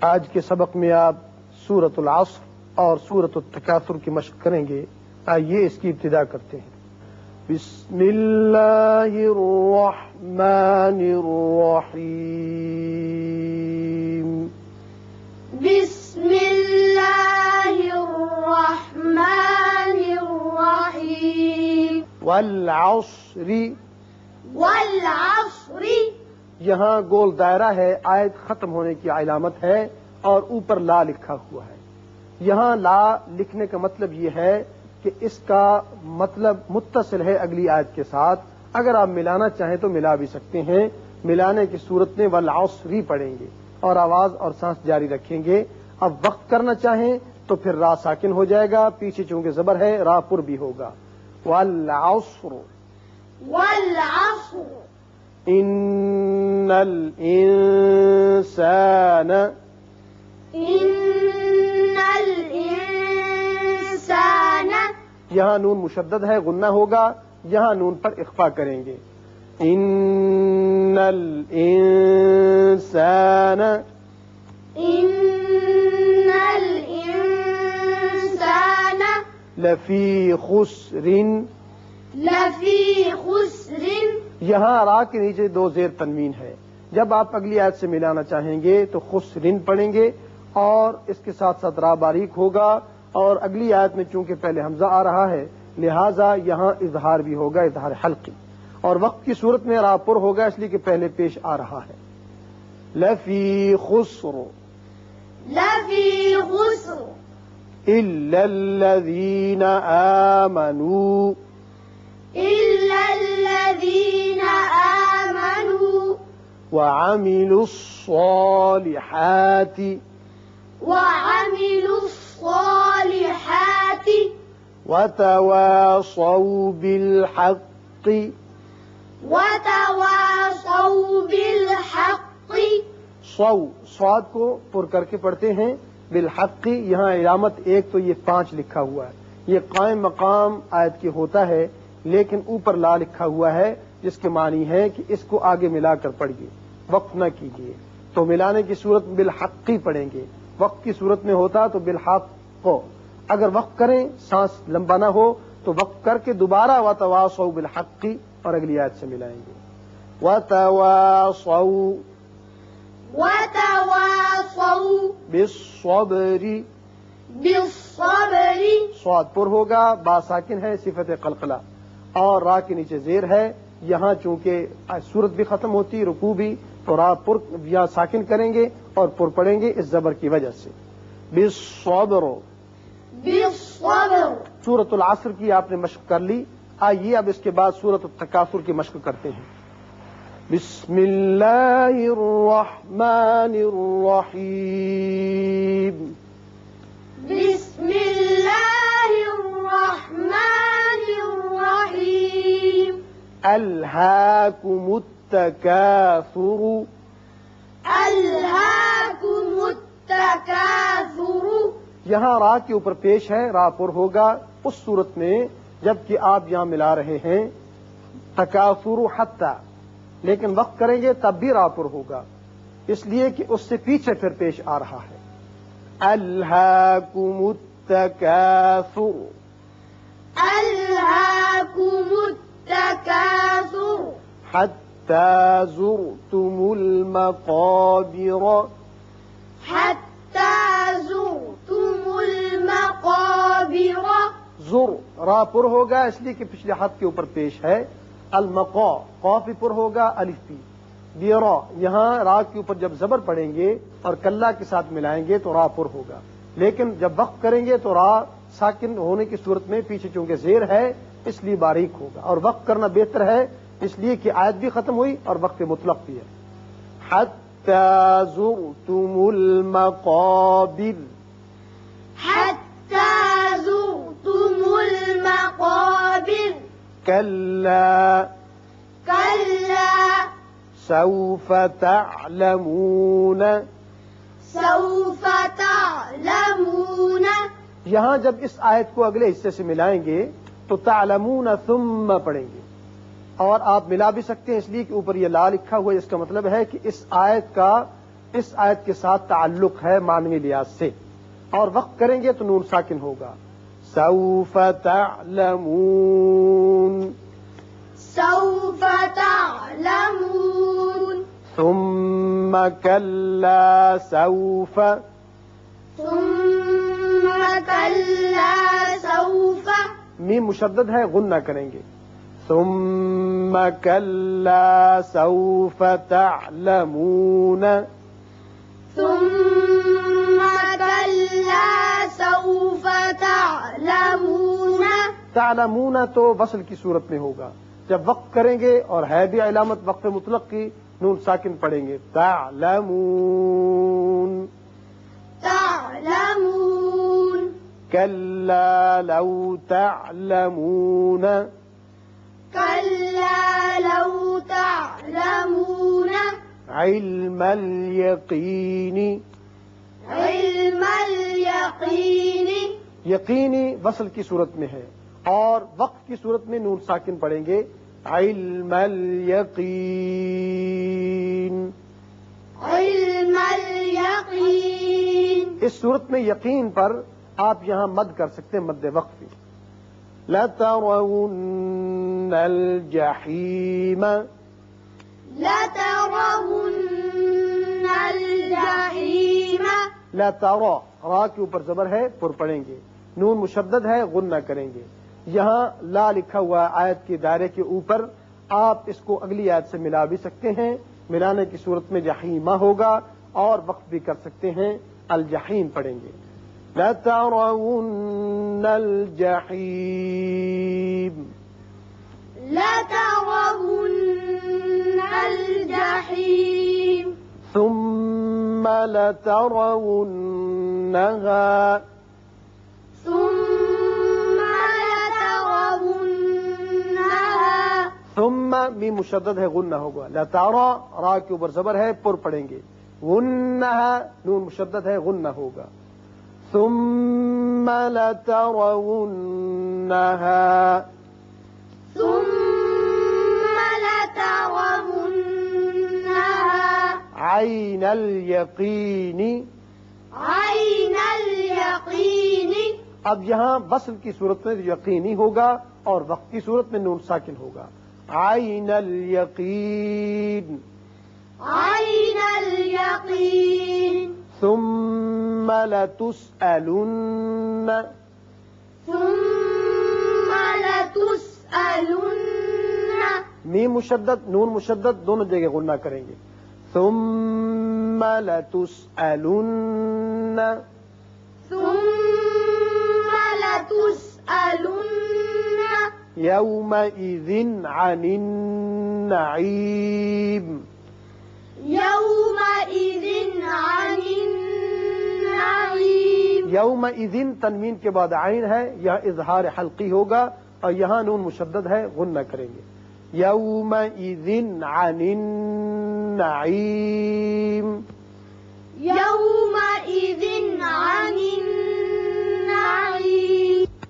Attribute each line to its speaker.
Speaker 1: آج کے سبق میں آپ سورت العصر اور سورت التکاثر کی مشق کریں گے۔ آئیے اس کی ابتدا کرتے ہیں۔ بسم اللہ الرحمن الرحیم۔
Speaker 2: بسم اللہ الرحمن الرحیم۔
Speaker 1: والعصر۔
Speaker 2: والعصر۔
Speaker 1: یہاں گول دائرہ ہے آیت ختم ہونے کی علامت ہے اور اوپر لا لکھا ہوا ہے۔ یہاں لا لکھنے کا مطلب یہ ہے کہ اس کا مطلب متصل ہے اگلی آیت کے ساتھ۔ اگر آپ ملانا چاہیں تو ملا بھی سکتے ہیں۔ ملانے کی صورت میں والعصری پڑھیں گے اور آواز اور سانس جاری رکھیں گے۔ اب وقت کرنا چاہیں تو پھر را ساکن ہو جائے گا۔ پیچھے چونکہ زبر ہے را پر بھی ہوگا۔ والعصر۔
Speaker 2: والعصر۔
Speaker 1: ان الانسان
Speaker 2: ان الانسان
Speaker 1: یہاں نون مشدد ہے غنہ ہوگا یہاں نون پر اخفا کریں گے۔ ان الانسان
Speaker 2: ان الانسان
Speaker 1: لفی خسر
Speaker 2: لفی خسر
Speaker 1: یہاں را کے نیچے دو زیر تنوین ہے۔ جب آپ اگلی آیت سے ملانا چاہیں گے تو خسرن پڑھیں گے اور اس کے ساتھ ساتھ را باریک ہوگا۔ اور اگلی آیت میں چونکہ پہلے حمزہ آ رہا ہے لہذا یہاں اظہار بھی ہوگا اظہار حلقی اور وقت کی صورت میں را پر ہوگا اس لیے کہ پہلے پیش آ رہا ہے۔ لفی خسر.
Speaker 2: لفی خسر.
Speaker 1: الا الذين آمنوا.
Speaker 2: إلا الذين آمنوا
Speaker 1: وعملوا الصالحات
Speaker 2: وعملوا الصالحات
Speaker 1: وتواصوا بالحق
Speaker 2: وتواصوا بالحق
Speaker 1: صو صاد کو پر کر کے پڑھتے ہیں بالحق یہاں علامت ایک تو یہ پانچ لکھا ہوا ہے۔ یہ قائم مقام آیت کی ہوتا ہے لیکن اوپر لا لکھا ہوا ہے جس کے معنی ہے کہ اس کو آگے ملا کر پڑھیے وقت نہ کیجیے۔ تو ملانے کی صورت بالحقی پڑھیں گے۔ وقت کی صورت میں ہوتا تو بالحق۔ کو اگر وقت کریں سانس لمبا نہ ہو تو وقت کر کے دوبارہ و تواس بالحقی اور اگلی آیت سے ملائیں گے۔ بالصبر
Speaker 2: بالصبر
Speaker 1: سواد پر ہوگا با ساکن ہے صفت قلقلہ۔ اور را کے نیچے زیر ہے۔ یہاں چونکہ صورت بھی ختم ہوتی رکو بھی تو را پر یا ساکن کریں گے اور پر پڑیں گے اس زبر کی وجہ سے۔ سورت العصر کی آپ نے مشق کر لی۔ آئیے اب اس کے بعد سورت التکاثر کی مشق کرتے ہیں۔ بسم اللہ الرحمن الرحیم۔
Speaker 2: بسم الله الرحمن الرحيم
Speaker 1: الهاكم التكاثر.
Speaker 2: ألهاكم التكاثر.
Speaker 1: یہاں را کے اوپر پیش ہے را پر ہوگا اس صورت میں جبکہ آپ یہاں ملا رہے ہیں تکاثر حتی لیکن وقت کریں گے تب بھی را پر ہوگا۔ اس لیے کہ اس سے پیچھے پھر پیش آ رہا ہے۔ الهاكم حتى زرتم المقابر.
Speaker 2: حتى زرتم المقابر.
Speaker 1: زر را پر ہوگا اس لیے کہ پچھلے ہاتھ کے اوپر پیش ہے. المقا بھی پر ہوگا الف پی بیرا یہاں را کے اوپر جب زبر پڑیں گے اور کلّا کے ساتھ ملائیں گے تو را پر ہوگا. لیکن جب وقت کریں گے تو را ساکن ہونے کی صورت میں پیچھے چونکہ زیر ہے اس لیے باریک ہوگا اور وقت کرنا بہتر ہے اس لیے کہ آیت بھی ختم ہوئی اور وقت مطلق بھی ہے۔ زرتم المقابر۔
Speaker 2: زرتم المقابر۔
Speaker 1: كلا
Speaker 2: كلا
Speaker 1: سوف تعلمون۔
Speaker 2: سوف تعلمون۔
Speaker 1: یہاں جب اس آیت کو اگلے حصے سے ملائیں گے تو تعلمون ثم پڑھیں گے۔ اور آپ ملا بھی سکتے ہیں اس لیے کہ اوپر یہ لا لکھا ہوا ہے اس کا مطلب ہے کہ اس آیت کا اس آیت کے ساتھ تعلق ہے معنوی لحاظ سے۔ اور وقت کریں گے تو نون ساکن ہوگا۔ سوف تعلمون۔
Speaker 2: سوف تعلمون۔
Speaker 1: ثم كلا سوف۔
Speaker 2: ثم كلا سوف
Speaker 1: میم مشدد ہے غنہ کریں گے۔ ثم كلا سوف تعلمون۔
Speaker 2: ثم كلا سوف تعلمون۔
Speaker 1: تعلمون تو وصل کی صورت میں ہوگا۔ جب وقت کریں گے اور ہے بھی علامت وقف مطلق کی نون ساکن پڑھیں گے۔ تعلمون۔
Speaker 2: تعلمون۔
Speaker 1: كلا لو تعلمون
Speaker 2: كلا لو تعلمون
Speaker 1: علم اليقين
Speaker 2: علم اليقين
Speaker 1: یقینی وصل کی صورت میں ہے اور وقت کی صورت میں نون ساکن پڑھیں گے علم الیقین
Speaker 2: علم اليقين
Speaker 1: اس صورت میں یقین پر آپ یہاں مد کر سکتے ہیں مد وقفی لترون الجحیم
Speaker 2: لترون الجحيم۔
Speaker 1: لترا را کے اوپر زبر ہے پر پڑھیں گے۔ نون مشدد ہے غنہ کریں گے۔ یہاں لا لکھا ہوا آیت کے دائرے کے اوپر آپ اس کو اگلی آیت سے ملا بھی سکتے ہیں۔ ملانے کی صورت میں جہیمہ ہوگا اور وقت بھی کر سکتے ہیں الجحیم پڑھیں گے۔ لترون الجحیم
Speaker 2: لترون الجحيم.
Speaker 1: ثم لترونها.
Speaker 2: ثم لترونها.
Speaker 1: ثم می مشدد ہے غنہ ہوگا. لتارا را کے اوپر زبر ہے پر پڑھیں گے. غنہ نون مشدد ہے غنہ ہوگا. ثم لترونها.
Speaker 2: ثم لترونها.
Speaker 1: عين اليقين.
Speaker 2: عين اليقين.
Speaker 1: اب یہاں وصل کی صورت میں یقینی ہوگا اور وقت کی صورت میں نون ساکن ہوگا. عین الیقین.
Speaker 2: عين اليقين
Speaker 1: ثم لتسألن.
Speaker 2: ثم لتسألن.
Speaker 1: میم مشدد نون مشدد دونوں جگہ غنہ کریں گے. ثم لتسألن.
Speaker 2: ثم لتسألن.
Speaker 1: يومئذ عن النعيم
Speaker 2: يومئذ یوم
Speaker 1: یومئذ تنوین کے بعد عین ہے یہاں اظہار حلقی ہوگا اور یہاں نون مشدد ہے غنہ کریں گے۔ یومئذ عن النعیم۔
Speaker 2: يومئذ عن